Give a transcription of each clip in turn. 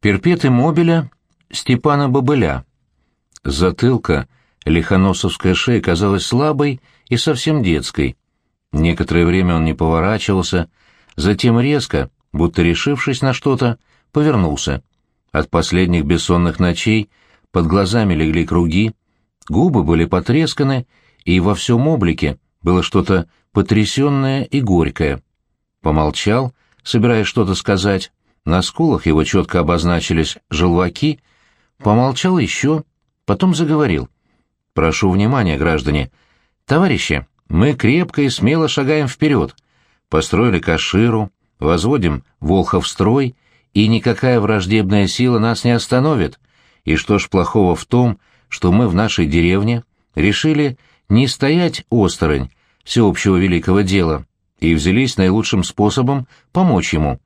Перпеты мобиля Степана Бобыля. Затылка, лихоносовская шея казалась слабой и совсем детской. Некоторое время он не поворачивался, затем резко, будто решившись на что-то, повернулся. От последних бессонных ночей под глазами легли круги, губы были потресканы, и во всем облике было что-то потрясенное и горькое. Помолчал, собираясь что-то сказать, на скулах его четко обозначились желваки, помолчал еще, потом заговорил. «Прошу внимания, граждане. Товарищи, мы крепко и смело шагаем вперед. Построили Каширу, возводим Волхов строй, и никакая враждебная сила нас не остановит. И что ж плохого в том, что мы в нашей деревне решили не стоять осторонь всеобщего великого дела и взялись наилучшим способом помочь ему?»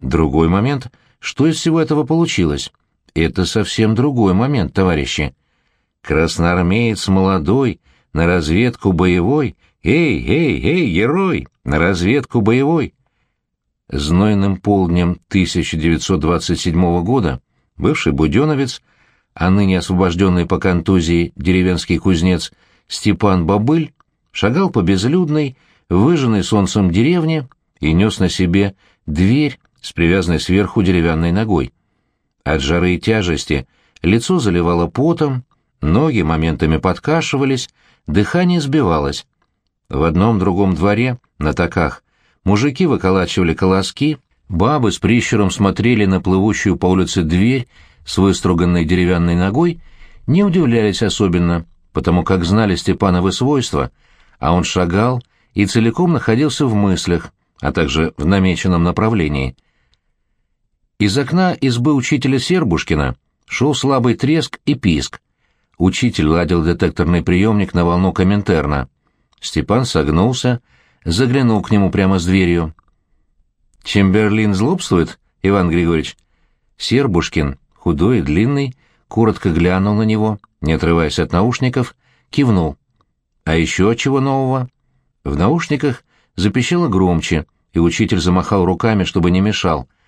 Другой момент, что из всего этого получилось? Это совсем другой момент, товарищи. Красноармеец молодой, на разведку боевой. Эй, эй, эй, герой, на разведку боевой. Знойным полднем 1927 года бывший буденовец, а ныне освобожденный по контузии деревенский кузнец Степан Бобыль шагал по безлюдной, выжженной солнцем деревне и нес на себе дверь с привязанной сверху деревянной ногой. От жары и тяжести лицо заливало потом, ноги моментами подкашивались, дыхание сбивалось. В одном другом дворе, на таках, мужики выколачивали колоски, бабы с прищуром смотрели на плывущую по улице дверь с выструганной деревянной ногой, не удивлялись особенно, потому как знали Степановы свойства, а он шагал и целиком находился в мыслях, а также в намеченном направлении — из окна избы учителя Сербушкина шел слабый треск и писк. Учитель ладил детекторный приемник на волну Коминтерна. Степан согнулся, заглянул к нему прямо с дверью. «Чемберлин злобствует, Иван Григорьевич?» Сербушкин, худой и длинный, коротко глянул на него, не отрываясь от наушников, кивнул. «А еще чего нового?» В наушниках запищало громче, и учитель замахал руками, чтобы не мешал —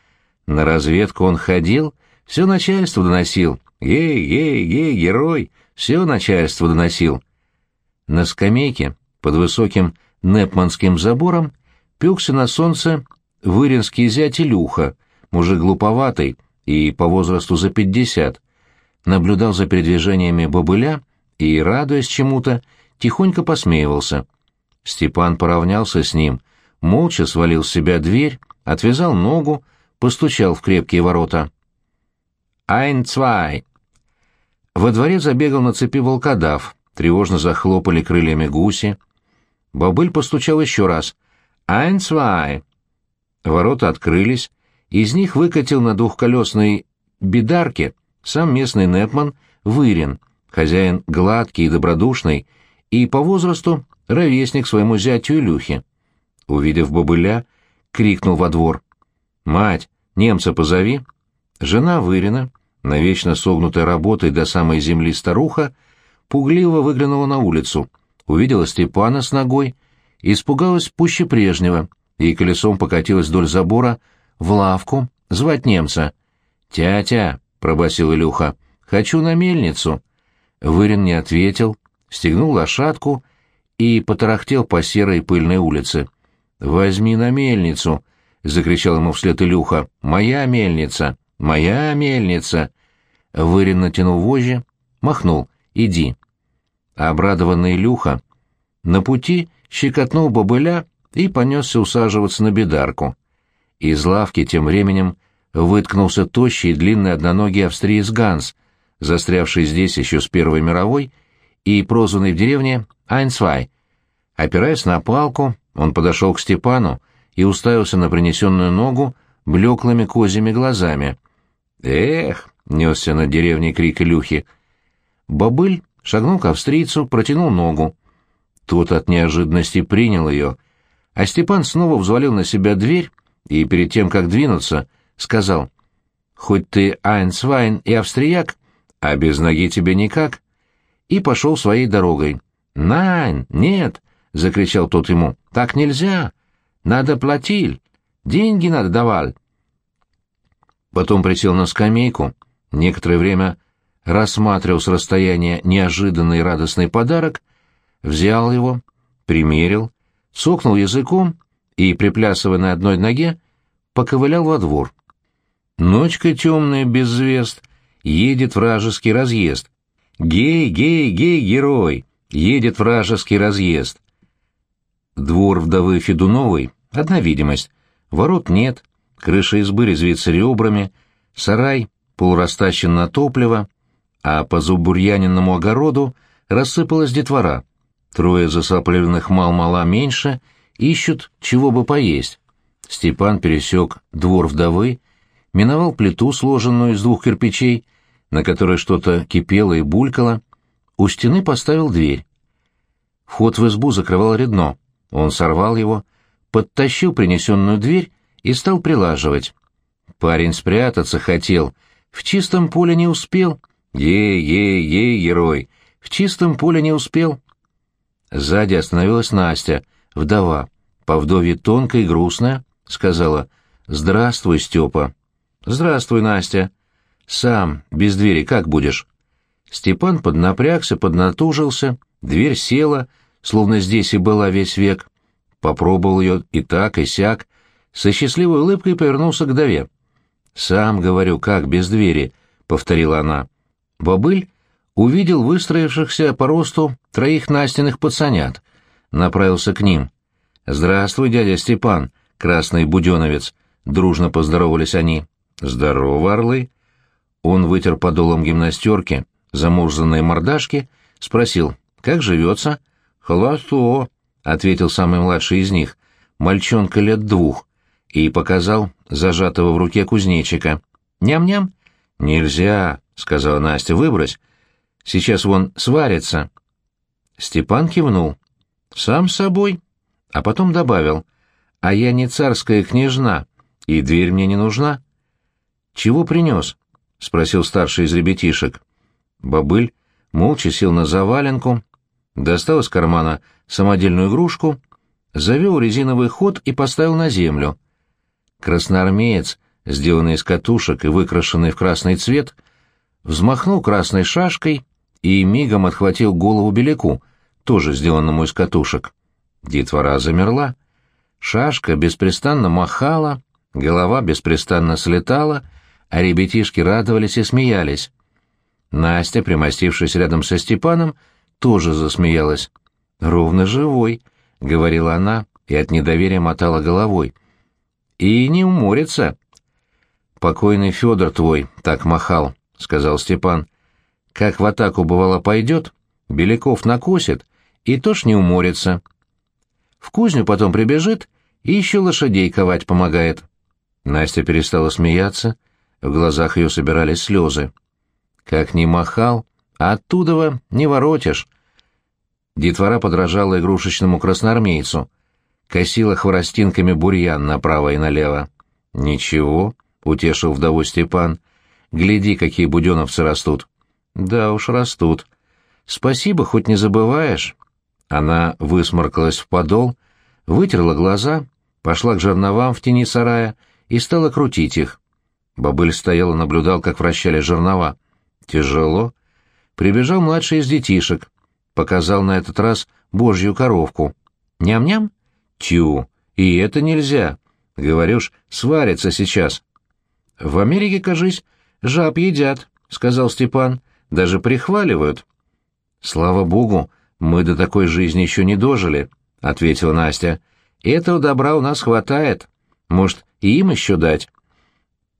на разведку он ходил, все начальство доносил. Ей, ей, ей, герой, все начальство доносил. На скамейке под высоким непманским забором пекся на солнце выринский зять Илюха, мужик глуповатый и по возрасту за пятьдесят. Наблюдал за передвижениями бобыля и, радуясь чему-то, тихонько посмеивался. Степан поравнялся с ним, молча свалил с себя дверь, отвязал ногу, постучал в крепкие ворота. «Айн-цвай!» Во дворе забегал на цепи волкодав, тревожно захлопали крыльями гуси. Бобыль постучал еще раз. «Айн-цвай!» Ворота открылись, из них выкатил на двухколесной бедарке сам местный Непман Вырин, хозяин гладкий и добродушный, и по возрасту ровесник своему зятю Илюхе. Увидев бобыля, крикнул во двор. «Мать, немца позови!» Жена Вырина, навечно согнутая работой до самой земли старуха, пугливо выглянула на улицу, увидела Степана с ногой, испугалась пуще прежнего и колесом покатилась вдоль забора в лавку звать немца. «Тятя!» — пробасил Илюха. «Хочу на мельницу!» Вырин не ответил, стегнул лошадку и потарахтел по серой пыльной улице. «Возьми на мельницу!» — закричал ему вслед Илюха. «Моя мельница! Моя мельница!» Вырин натянул вожжи, махнул. «Иди!» Обрадованный Илюха на пути щекотнул бобыля и понесся усаживаться на бедарку. Из лавки тем временем выткнулся тощий и длинный одноногий австриец Ганс, застрявший здесь еще с Первой мировой и прозванный в деревне Айнсвай. Опираясь на палку, он подошел к Степану, и уставился на принесенную ногу блеклыми козьими глазами. «Эх!» — несся на деревне крик Илюхи. Бобыль шагнул к австрийцу, протянул ногу. Тот от неожиданности принял ее, а Степан снова взвалил на себя дверь и, перед тем, как двинуться, сказал, «Хоть ты Айнсвайн и австрияк, а без ноги тебе никак», и пошел своей дорогой. «Найн, нет!» — закричал тот ему. «Так нельзя! Надо платил. Деньги надо давал. потом присел на скамейку, некоторое время рассматривал с расстояния неожиданный радостный подарок, взял его, примерил, цокнул языком и, приплясывая на одной ноге, поковылял во двор. Ночка темная, без звезд, едет вражеский разъезд. Гей, гей, гей, герой, едет вражеский разъезд. Двор вдовы Федуновой — одна видимость. Ворот нет, крыша избы резвится ребрами, сарай полурастащен на топливо, а по зубурьянинному огороду рассыпалась детвора. Трое засопленных мал-мала меньше ищут, чего бы поесть. Степан пересек двор вдовы, миновал плиту, сложенную из двух кирпичей, на которой что-то кипело и булькало, у стены поставил дверь. Вход в избу закрывал редно. Он сорвал его, подтащил принесенную дверь и стал прилаживать. Парень спрятаться хотел, в чистом поле не успел. Ей-ей-ей, герой, в чистом поле не успел. Сзади остановилась Настя, вдова, по вдове тонкая и грустная, сказала «Здравствуй, Степа». «Здравствуй, Настя». «Сам, без двери, как будешь?» Степан поднапрягся, поднатужился, дверь села, словно здесь и была весь век. Попробовал ее и так, и сяк, со счастливой улыбкой повернулся к Дове. «Сам говорю, как без двери», — повторила она. Бобыль увидел выстроившихся по росту троих Настиных пацанят. Направился к ним. «Здравствуй, дядя Степан, красный буденовец», — дружно поздоровались они. «Здорово, орлы!» Он вытер подолом гимнастерки, замурзанные мордашки, спросил, «Как живется?» «Холосто», — ответил самый младший из них, мальчонка лет двух, и показал зажатого в руке кузнечика. «Ням-ням?» «Нельзя», — сказала Настя, — «выбрось. Сейчас вон сварится». Степан кивнул. «Сам собой». А потом добавил, «А я не царская княжна, и дверь мне не нужна». «Чего принес?» — спросил старший из ребятишек. Бобыль молча сел на заваленку, достал из кармана самодельную игрушку, завел резиновый ход и поставил на землю. Красноармеец, сделанный из катушек и выкрашенный в красный цвет, взмахнул красной шашкой и мигом отхватил голову беляку, тоже сделанному из катушек. Детвора замерла. Шашка беспрестанно махала, голова беспрестанно слетала, а ребятишки радовались и смеялись. Настя, примостившись рядом со Степаном, тоже засмеялась. «Ровно живой», — говорила она и от недоверия мотала головой. «И не уморится». «Покойный Федор твой так махал», — сказал Степан. «Как в атаку бывало пойдет, Беляков накосит, и тоже не уморится. В кузню потом прибежит и еще лошадей ковать помогает». Настя перестала смеяться, в глазах ее собирались слезы. «Как ни махал, а оттуда не воротишь». Детвора подражала игрушечному красноармейцу, косила хворостинками бурьян направо и налево. «Ничего», — утешил вдову Степан, — «гляди, какие буденовцы растут». «Да уж, растут. Спасибо, хоть не забываешь». Она высморкалась в подол, вытерла глаза, пошла к жерновам в тени сарая и стала крутить их. Бобыль стоял и наблюдал, как вращали жернова. Тяжело. Прибежал младший из детишек. Показал на этот раз божью коровку. Ням-ням? Тю, и это нельзя. Говоришь, сварится сейчас. В Америке, кажись, жаб едят, сказал Степан. Даже прихваливают. Слава богу, мы до такой жизни еще не дожили, ответила Настя. Этого добра у нас хватает. Может, и им еще дать?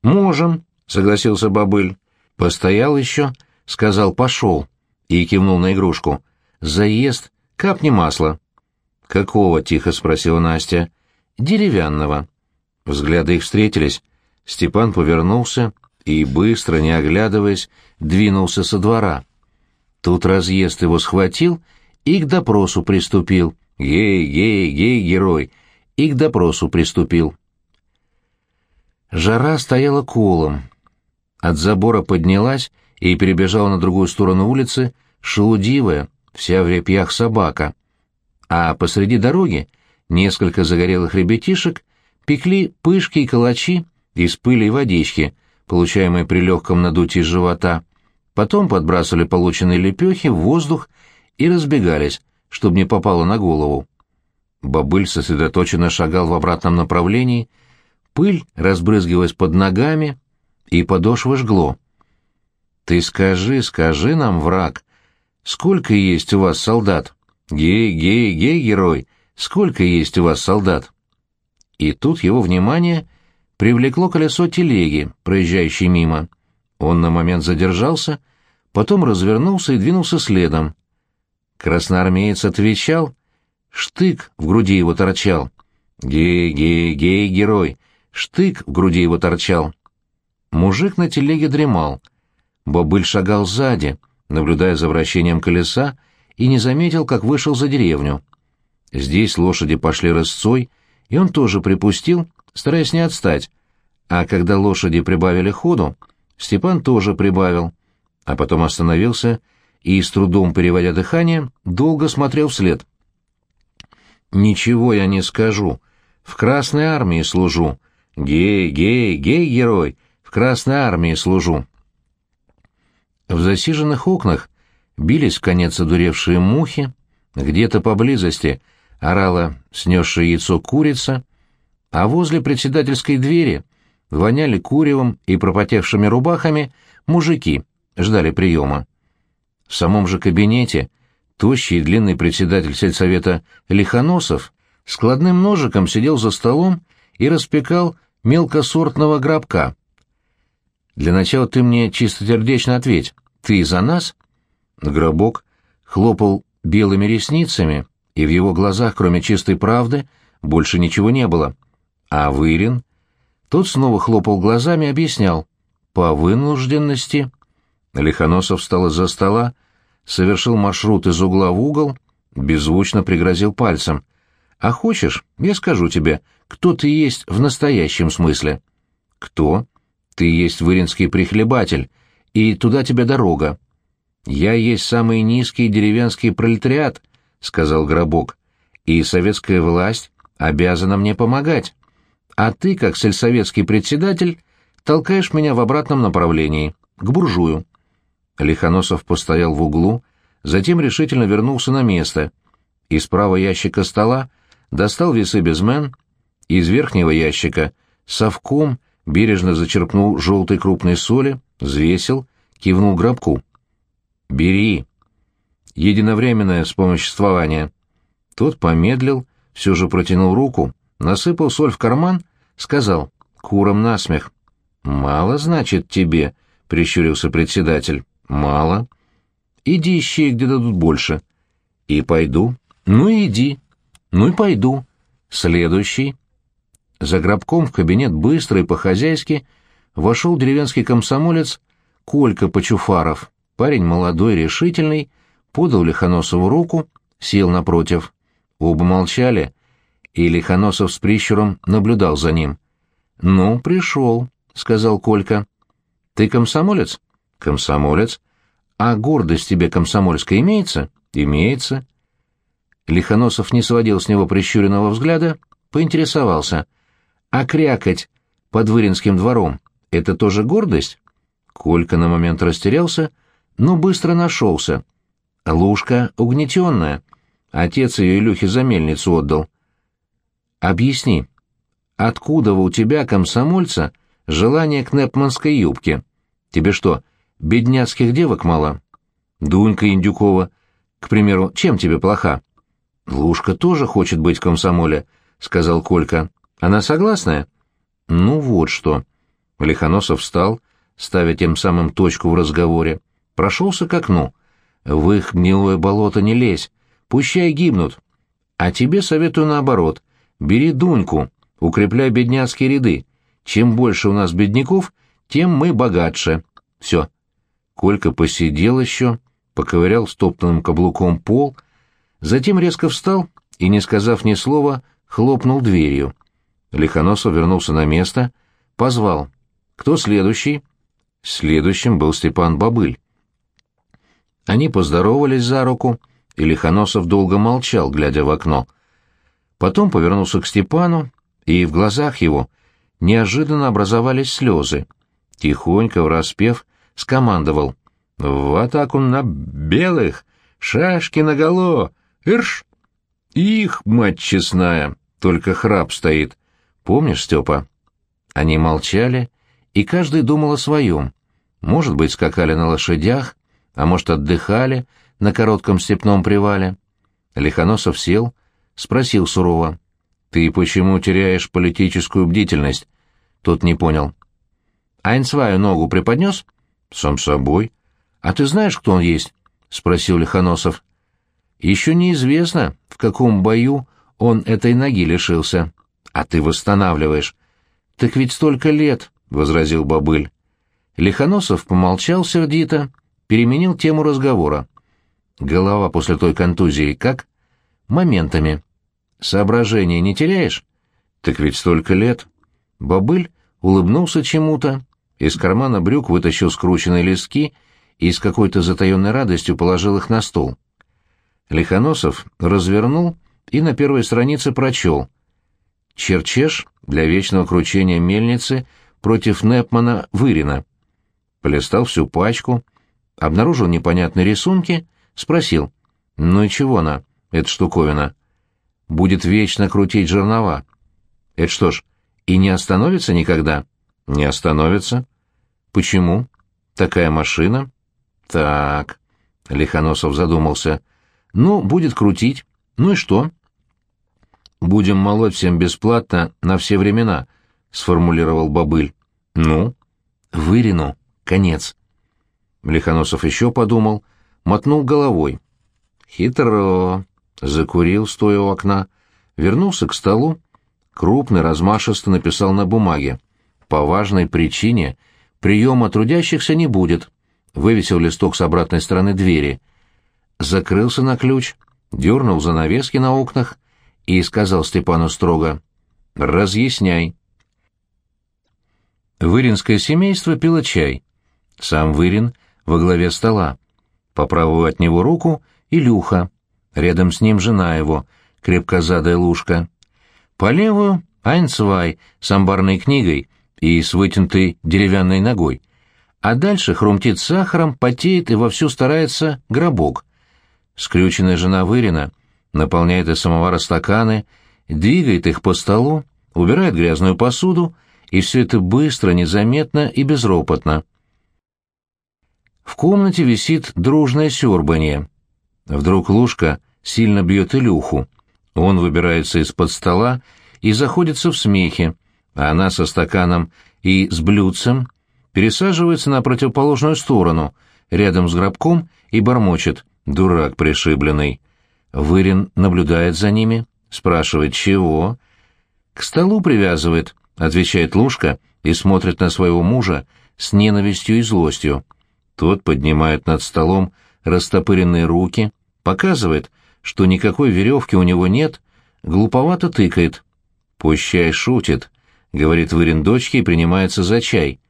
Можем, согласился Бобыль. Постоял еще, сказал «пошел» и кивнул на игрушку. «Заезд, капни масла». «Какого?» — тихо спросила Настя. «Деревянного». Взгляды их встретились. Степан повернулся и, быстро, не оглядываясь, двинулся со двора. Тут разъезд его схватил и к допросу приступил. «Гей, гей, гей, герой!» И к допросу приступил. Жара стояла колом, от забора поднялась и перебежала на другую сторону улицы шелудивая, вся в репьях собака. А посреди дороги несколько загорелых ребятишек пекли пышки и калачи из пыли и водички, получаемые при легком надутии живота, потом подбрасывали полученные лепехи в воздух и разбегались, чтобы не попало на голову. Бобыль сосредоточенно шагал в обратном направлении, пыль разбрызгивалась под ногами, и подошвы жгло. «Ты скажи, скажи нам, враг, сколько есть у вас солдат? Гей, гей, гей, герой, сколько есть у вас солдат?» И тут его внимание привлекло колесо телеги, проезжающей мимо. Он на момент задержался, потом развернулся и двинулся следом. Красноармеец отвечал, штык в груди его торчал. «Гей, гей, гей, герой!» Штык в груди его торчал. Мужик на телеге дремал. Бобыль шагал сзади, наблюдая за вращением колеса, и не заметил, как вышел за деревню. Здесь лошади пошли рысцой, и он тоже припустил, стараясь не отстать. А когда лошади прибавили ходу, Степан тоже прибавил, а потом остановился и, с трудом переводя дыхание, долго смотрел вслед. «Ничего я не скажу. В Красной армии служу. Гей, гей, гей, герой, в Красной армии служу». В засиженных окнах бились конец одуревшие мухи, где-то поблизости орала снесшее яйцо курица, а возле председательской двери воняли куревом и пропотевшими рубахами мужики, ждали приема. В самом же кабинете тощий и длинный председатель сельсовета Лихоносов складным ножиком сидел за столом и распекал мелкосортного гробка. «Для начала ты мне чистосердечно ответь, ты за нас?» Гробок хлопал белыми ресницами, и в его глазах, кроме чистой правды, больше ничего не было. А Вырин? Тот снова хлопал глазами и объяснял. По вынужденности. Лихоносов встал из-за стола, совершил маршрут из угла в угол, беззвучно пригрозил пальцем. «А хочешь, я скажу тебе, кто ты есть в настоящем смысле?» «Кто?» «Ты есть выринский прихлебатель, и туда тебе дорога». «Я есть самый низкий деревенский пролетариат», — сказал Гробок, — «и советская власть обязана мне помогать. А ты, как сельсоветский председатель, толкаешь меня в обратном направлении, к буржую». Лихоносов постоял в углу, затем решительно вернулся на место. Из правого ящика стола достал весы безмен, из верхнего ящика совком бережно зачерпнул желтой крупной соли, взвесил, кивнул гробку. «Бери!» «Единовременное вспомоществование». Тот помедлил, все же протянул руку, насыпал соль в карман, сказал «Куром насмех». «Мало, значит, тебе», — прищурился председатель. «Мало. Иди ищи, где дадут больше». «И пойду». «Ну и иди». «Ну и пойду». «Следующий». За гробком в кабинет быстро и по-хозяйски вошел деревенский комсомолец Колька Почуфаров. Парень молодой, решительный, подал Лихоносову руку, сел напротив. Оба молчали, и Лихоносов с прищуром наблюдал за ним. «Ну, пришел», — сказал Колька. «Ты комсомолец?» «Комсомолец. А гордость тебе комсомольская имеется?» «Имеется». Лихоносов не сводил с него прищуренного взгляда, поинтересовался. «А крякать под Выринским двором — это тоже гордость?» Колька на момент растерялся, но быстро нашелся. Лужка угнетенная. Отец ее Илюхе за мельницу отдал. «Объясни, откуда у тебя, комсомольца, желание к непманской юбке? Тебе что, бедняцких девок мало? Дунька Индюкова, к примеру, чем тебе плоха?» «Лужка тоже хочет быть в комсомоле», — сказал Колька. «Она согласная?» «Ну вот что». Лихоносов встал, ставя тем самым точку в разговоре, прошелся к окну. «В их гнилое болото не лезь, пущай гибнут. А тебе советую наоборот. Бери Дуньку, укрепляй бедняцкие ряды. Чем больше у нас бедняков, тем мы богатше. Все». Колька посидел еще, поковырял стоптанным каблуком пол, затем резко встал и, не сказав ни слова, хлопнул дверью. Лихоносов вернулся на место, позвал. «Кто следующий?» Следующим был Степан Бобыль. Они поздоровались за руку, и Лихоносов долго молчал, глядя в окно. Потом повернулся к Степану, и в глазах его неожиданно образовались слезы. тихонько, враспев, скомандовал. «В атаку на белых! Шашки наголо! Ирш!» «Их, мать честная!» Только храп стоит. Помнишь, Степа? Они молчали, и каждый думал о своем. Может быть, скакали на лошадях, а может, отдыхали на коротком степном привале. Лихоносов сел, спросил сурово. «Ты почему теряешь политическую бдительность?» Тот не понял. «Айн свою ногу преподнес?» «Сам собой». «А ты знаешь, кто он есть?» — спросил Лихоносов. «Еще неизвестно, в каком бою он этой ноги лишился. А ты восстанавливаешь». «Так ведь столько лет», — возразил Бобыль. Лихоносов помолчал сердито, переменил тему разговора. «Голова после той контузии как?» «Моментами». «Соображения не теряешь?» «Так ведь столько лет». Бобыль улыбнулся чему-то, из кармана брюк вытащил скрученные листки и с какой-то затаенной радостью положил их на стол. Лихоносов развернул и на первой странице прочел. Черчеш для вечного кручения мельницы против Непмана Вырина. Полистал всю пачку, обнаружил непонятные рисунки, спросил. «Ну и чего она, эта штуковина?» «Будет вечно крутить жернова». «Это что ж, и не остановится никогда?» «Не остановится». «Почему?» «Такая машина?» «Так...» — Лихоносов задумался. «Ну, будет крутить. Ну и что?» «Будем молоть всем бесплатно на все времена», — сформулировал Бобыль. «Ну?» «Вырину. Конец». Лихоносов еще подумал, мотнул головой. «Хитро!» — закурил, стоя у окна. Вернулся к столу, крупный, размашисто написал на бумаге. «По важной причине приема трудящихся не будет», — вывесил листок с обратной стороны двери. Закрылся на ключ, дернул занавески на окнах и сказал Степану строго «Разъясняй». Выринское семейство пило чай. Сам Вырин во главе стола. По правую от него руку — Илюха. Рядом с ним жена его, крепкозадая лужка. По левую — Айнцвай с амбарной книгой и с вытянутой деревянной ногой. А дальше хрумтит сахаром, потеет и вовсю старается гробок. Скрюченная жена Вырина — наполняет из самовара стаканы, двигает их по столу, убирает грязную посуду, и все это быстро, незаметно и безропотно. В комнате висит дружное сёрбанье. Вдруг Лушка сильно бьет Илюху. Он выбирается из-под стола и заходится в смехе, а она со стаканом и с блюдцем пересаживается на противоположную сторону, рядом с гробком, и бормочет «Дурак пришибленный». Вырин наблюдает за ними, спрашивает «Чего?» «К столу привязывает», — отвечает Лушка и смотрит на своего мужа с ненавистью и злостью. Тот поднимает над столом растопыренные руки, показывает, что никакой веревки у него нет, глуповато тыкает. «Пущай шутит», — говорит Вырин дочке и принимается за чай.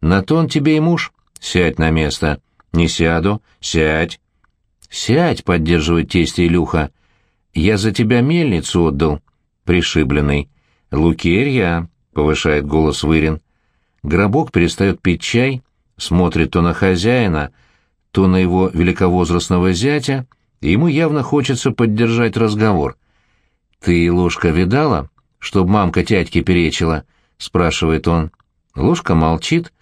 «На то он тебе и муж. Сядь на место». «Не сяду. Сядь». «Сядь», — поддерживает тесть Илюха. «Я за тебя мельницу отдал». Пришибленный. «Лукерья», — повышает голос Вырин. Гробок перестает пить чай, смотрит то на хозяина, то на его великовозрастного зятя, и ему явно хочется поддержать разговор. «Ты, ложка, видала, чтоб мамка тятьке перечила?» — спрашивает он. Ложка молчит,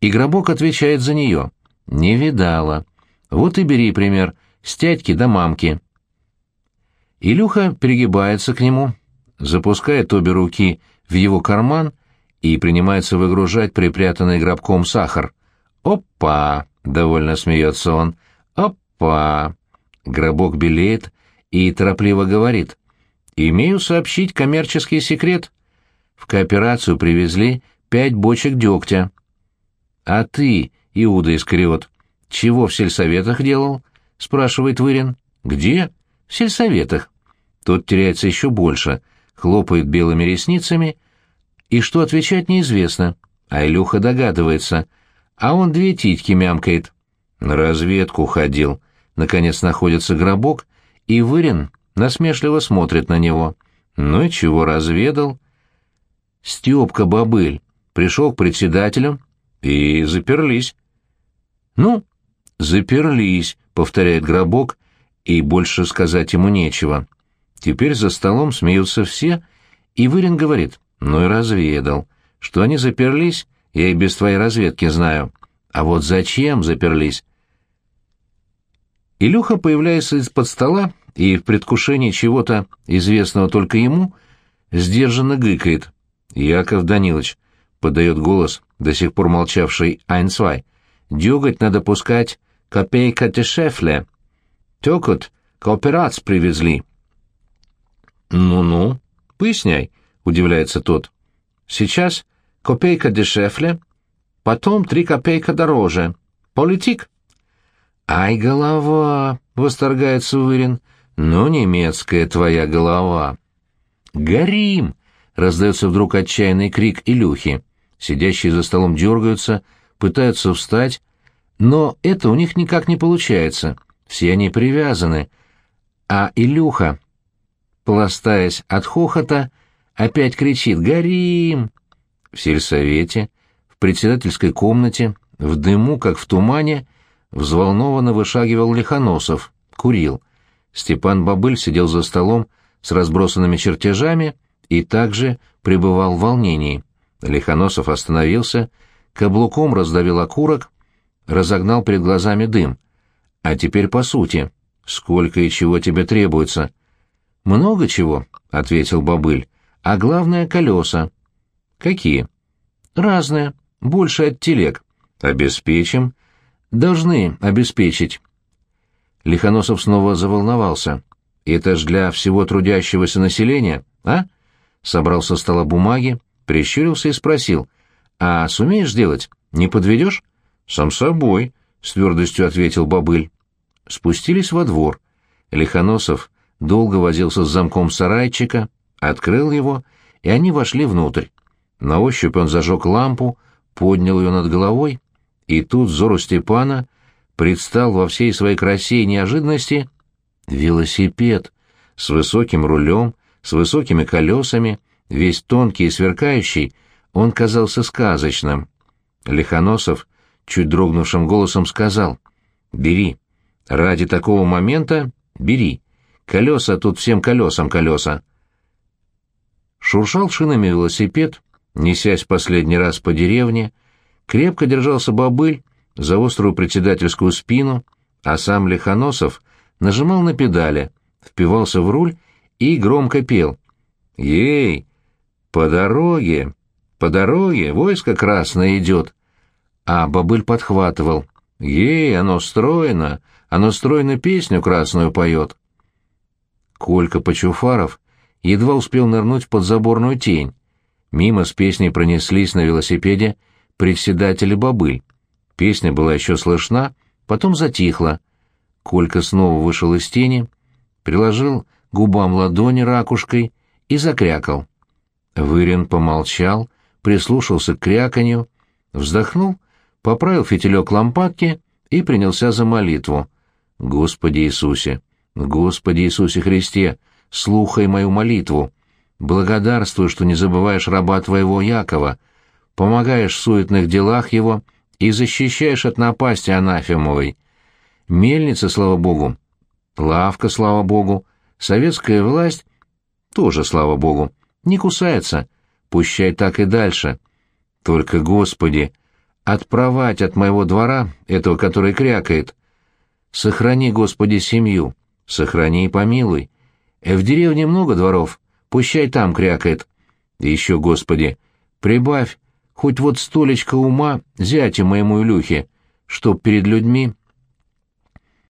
и Гробок отвечает за нее. «Не видала». Вот и бери пример с тятьки до мамки. Илюха перегибается к нему, запускает обе руки в его карман и принимается выгружать припрятанный гробком сахар. «Опа!» — довольно смеется он. «Опа!» Гробок белеет и торопливо говорит. «Имею сообщить коммерческий секрет. В кооперацию привезли пять бочек дегтя». «А ты, Иуда Искариот, «Чего в сельсоветах делал?» — спрашивает Вырин. «Где?» «В сельсоветах». Тот теряется еще больше, хлопает белыми ресницами, и что отвечать неизвестно. А Илюха догадывается, а он две титьки мямкает. На разведку ходил. Наконец находится гробок, и Вырин насмешливо смотрит на него. Ну и чего разведал? Степка Бобыль пришел к председателю, И заперлись. Ну, заперлись, повторяет Гробок, и больше сказать ему нечего. Теперь за столом смеются все, и Вырин говорит, ну и разведал. Что они заперлись, я и без твоей разведки знаю. А вот зачем заперлись? Илюха появляется из-под стола и в предвкушении чего-то, известного только ему, сдержанно гыкает. Яков Данилович подает голос, до сих пор молчавший Айнцвай. Дюгать надо пускать копейка дешефле. Тёкот кооперац привезли. «Ну-ну, поясняй», — удивляется тот. «Сейчас копейка дешефле, потом три копейка дороже. Политик». «Ай, голова!» — восторгается Уверин. «Ну, немецкая твоя голова!» «Горим!» — раздается вдруг отчаянный крик Илюхи. Сидящие за столом дергаются, пытаются встать, но это у них никак не получается. Все они привязаны. А Илюха, пластаясь от хохота, опять кричит «Горим!». В сельсовете, в председательской комнате, в дыму, как в тумане, взволнованно вышагивал Лихоносов, курил. Степан Бабыль сидел за столом с разбросанными чертежами и также пребывал в волнении. Лихоносов остановился, каблуком раздавил окурок, разогнал перед глазами дым. «А теперь по сути. Сколько и чего тебе требуется?» «Много чего», — ответил Бабыль. «А главное — колеса». «Какие?» «Разные. Больше от телег». «Обеспечим». «Должны обеспечить». Лихоносов снова заволновался. «Это ж для всего трудящегося населения, а?» Собрал со стола бумаги, прищурился и спросил. «А сумеешь сделать? Не подведешь?» «Сам собой», — с твердостью ответил Бобыль. Спустились во двор. Лихоносов долго возился с замком сарайчика, открыл его, и они вошли внутрь. На ощупь он зажег лампу, поднял ее над головой, и тут взору Степана предстал во всей своей красе и неожиданности велосипед с высоким рулем, с высокими колесами, весь тонкий и сверкающий, он казался сказочным. Лихоносов чуть дрогнувшим голосом сказал «Бери. Ради такого момента бери. Колеса тут всем колесам колеса». Шуршал шинами велосипед, несясь последний раз по деревне, крепко держался бобыль за острую председательскую спину, а сам Лихоносов нажимал на педали, впивался в руль и громко пел. «Ей! По дороге! По дороге войско красное идет!» А бобыль подхватывал. «Ей, оно стройно! Оно стройно песню красную поет!» Колька Почуфаров едва успел нырнуть в подзаборную тень. Мимо с песней пронеслись на велосипеде председатели бобыль. Песня была еще слышна, потом затихла. Колька снова вышел из тени, приложил губам ладони ракушкой и закрякал. Вырин помолчал, прислушался к кряканью, вздохнул, поправил фитилек лампадки и принялся за молитву. «Господи Иисусе! Господи Иисусе Христе! Слухай мою молитву! Благодарствую, что не забываешь раба твоего Якова, помогаешь в суетных делах его и защищаешь от напасти анафемовой. Мельница, слава богу, лавка, слава богу, советская власть тоже, слава богу, не кусается, пущай так и дальше. Только, Господи, отпровать от моего двора этого, который крякает. Сохрани, Господи, семью, сохрани и помилуй. В деревне много дворов, пущай там крякает. И еще, Господи, прибавь хоть вот столечко ума зятя моему Илюхе, чтоб перед людьми